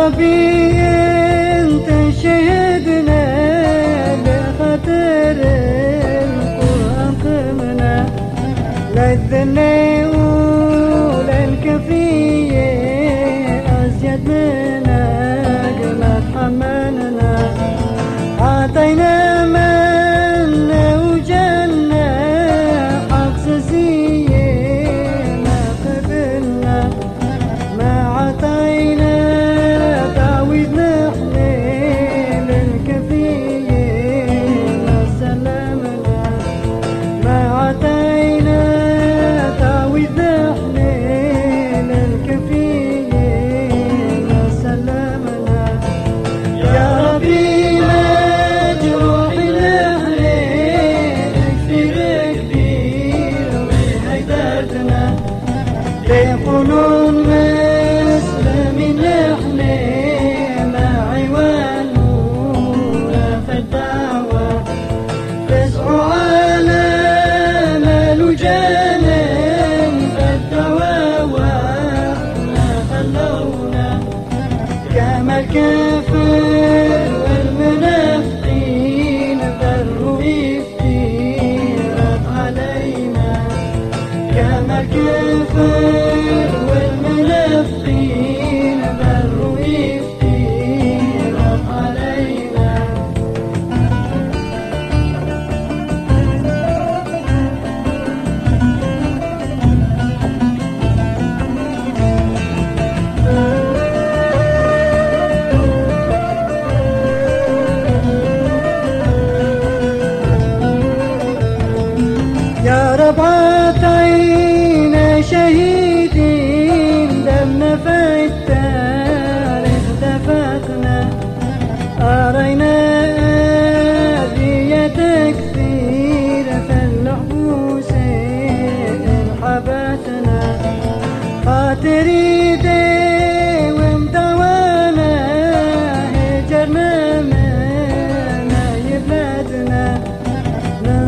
حبيبي انت شهدنا لخاطر القرآن قمنا. لا ولا الكفية أزيد الكافر والمنافقين ذروا يفتيرت علينا. كما الكافر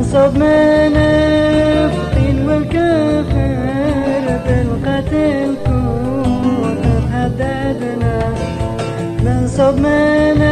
انصب من الفطين والكفر بالقتل كون قد هددنا ننصب من